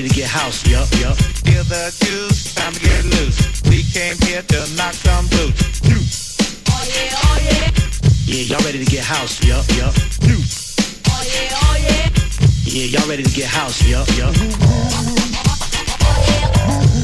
ready to get house, yup, yup. Feel the juice, time to get loose. We came here to knock some boots. You. Oh yeah, oh yeah. Yeah, y'all ready to get house, yup, yup. You. Oh yeah, oh yeah. Yeah, y'all ready to get house, yup, yup. Oh yeah.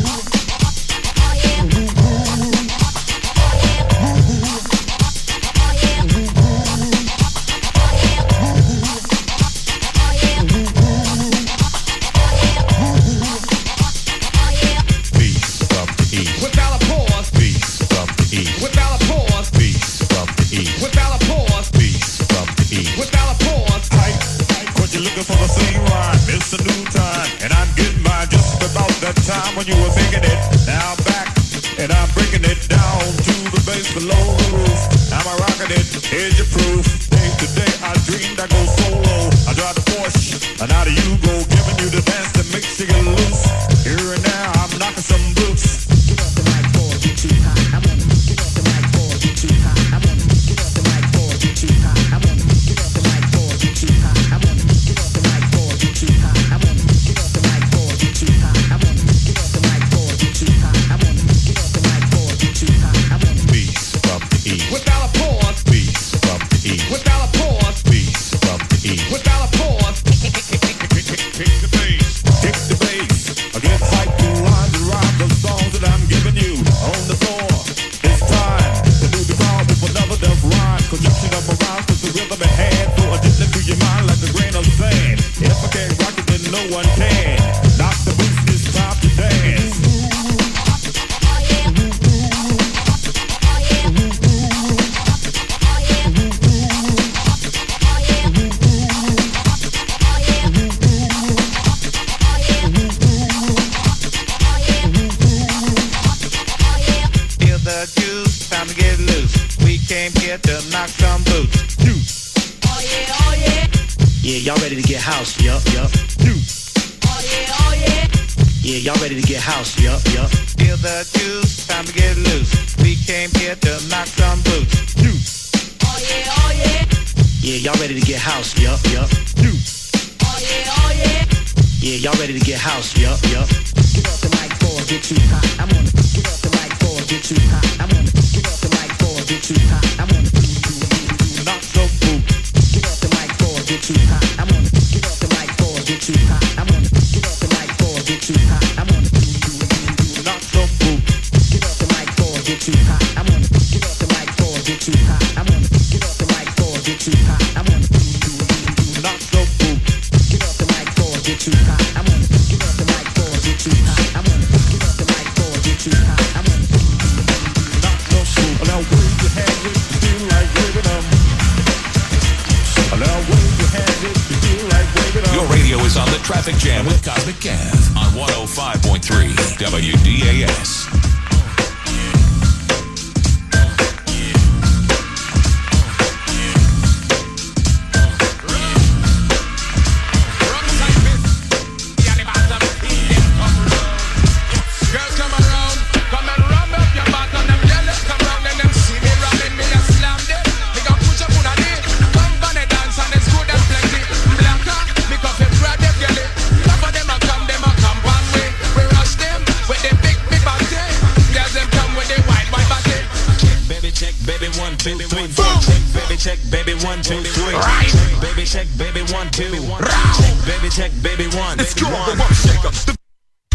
Here's your proof? house, yup, yup. Do. Oh yeah, oh yeah. Yeah, y'all ready to get house, yup, yup. Feel the juice, time to get loose. We came here to knock some boots. Do. Oh yeah, oh yeah. Yeah, y'all ready to get house, yup, yup. Do. Oh yeah, oh yeah. Yeah, y'all ready to get house, yup, yup. Get off the mic floor, get you hot. I'm on it. Get off the mic floor, get you hot. I'm on it. Get off the mic floor, get you hot. I'm it. Right. Check, baby, check, baby, one, two. Check, baby, check, baby, one. It's baby, gone. The rump shaker, the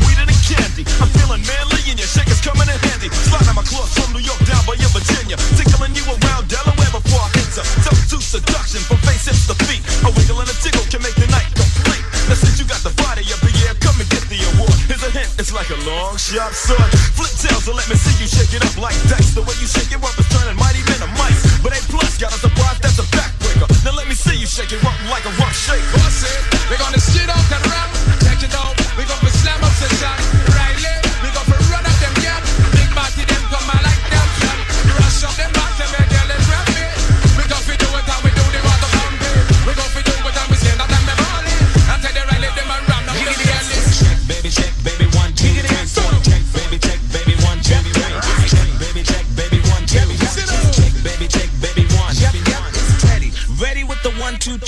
weed and the candy. I'm feeling manly and your shaker's coming in handy. Sliding my claws from New York down by your Virginia. Tickling you around Delaware before I enter. Tough to seduction from face hips to feet. A wiggle and a tickle can make the night complete. Now since you got the body up in yeah, come and get the award. Here's a hint, it's like a long, shot. sword. Flip tails and let me see you shake it up like dice. The way you shake it up.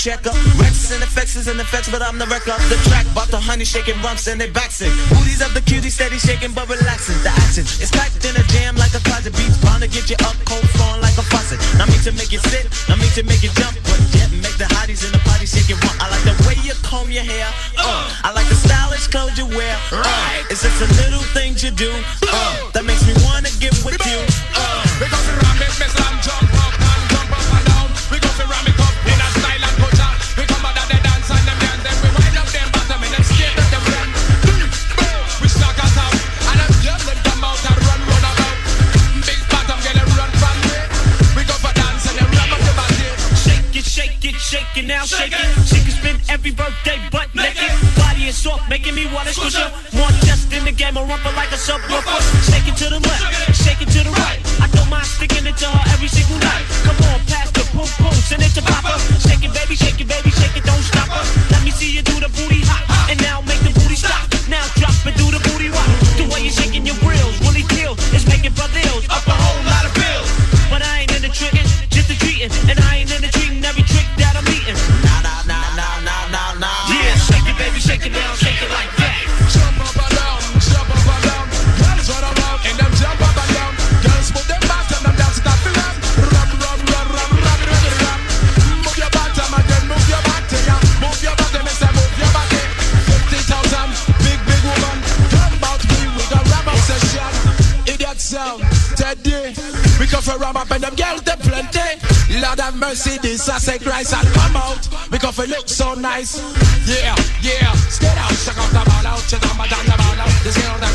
Checker. Rex and effects is an effects, but I'm the wreck wrecker. The track about the honey shaking bumps and they backs it. Booties of the cutie steady shaking but relaxing. The action is packed in a jam like a closet beats. Bound to get you up cold flowing like a faucet. Not me to make you sit, not me to make you jump, but yet make the hotties in the party shake it. I like the way you comb your hair. Uh, I like the stylish clothes you wear. Uh, it's just the little things you do uh, that makes me wanna have mercy, this I say Christ and come out. Because it looks so nice. Yeah, yeah. Get out, check out the ball out, check out my down the ball out. This girl the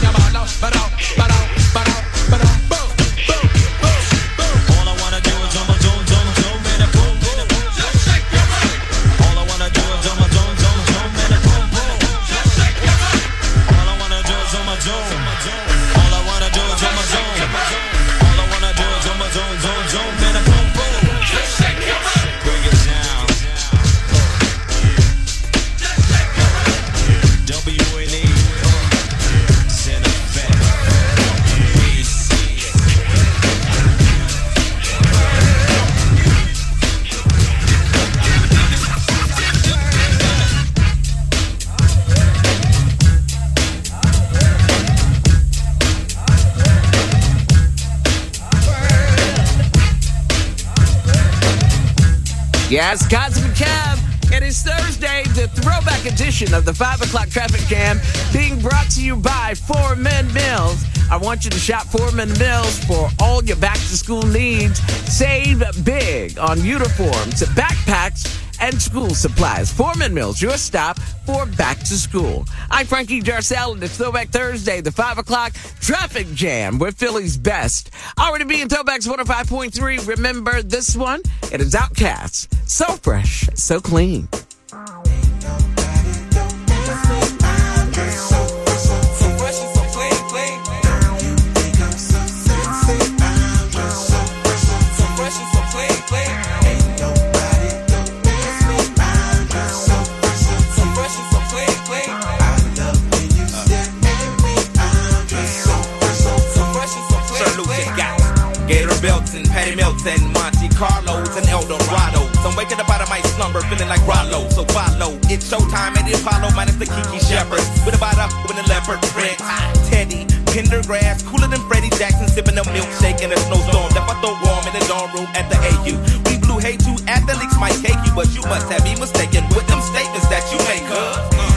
Yes, Cosmic Cab. It is Thursday, the throwback edition of the 5 o'clock traffic jam, being brought to you by Forman Mills. I want you to shop Forman Mills for all your back to school needs. Save big on uniforms, backpacks, and school supplies. Forman Mills, your stop for back to school. I'm Frankie Darcell, and it's Throwback Thursday, the 5 o'clock traffic jam with Philly's best. Already being Throwbacks 105.3. Remember this one? It is OutKast. So fresh, so clean. Patty Monte Carlos, and Eldorado. So I'm waking up out of my slumber feeling like Rollo. So follow. It's showtime at the Apollo minus the Kiki Shepard. With a bada with a leopard print. Teddy, Pendergrass, cooler than Freddie Jackson, sipping a milkshake in a snowstorm. Left I throw warm in the dorm room at the AU. We blew hay to athletes might take you, but you must have me mistaken with them statements that you make, huh? Canary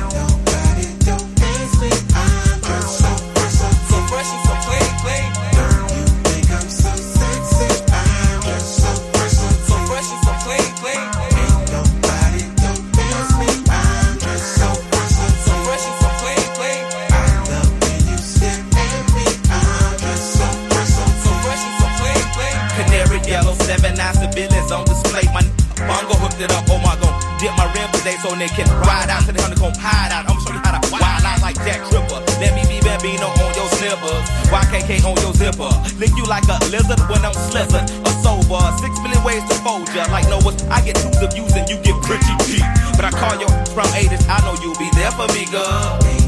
YKK on your zipper. Lick you like a lizard when I'm slizzard. A sober, six million ways to fold ya. Like Noah's, I get twos of views and you get pretty cheap. But I call you from 80s, I know you'll be there for me, girl.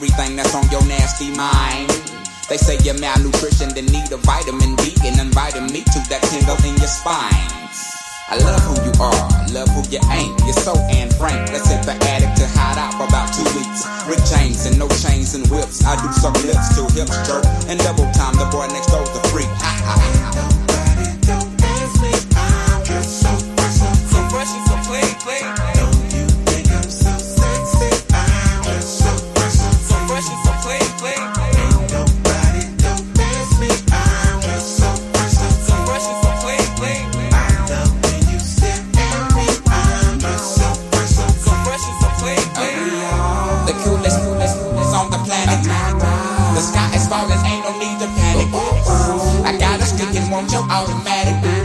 Everything that's on your nasty mind. They say you're malnutrition, then need a vitamin D and inviting me to that tingle in your spine. I love who you are, love who you ain't. You're so and frank. Let's hit the attic to hide out for about two weeks. Rick James and no chains and whips. I do suck lips till hips jerk. And double time, the boy next door's The sky is falling, ain't no need to panic. I got a stick and want your automatic.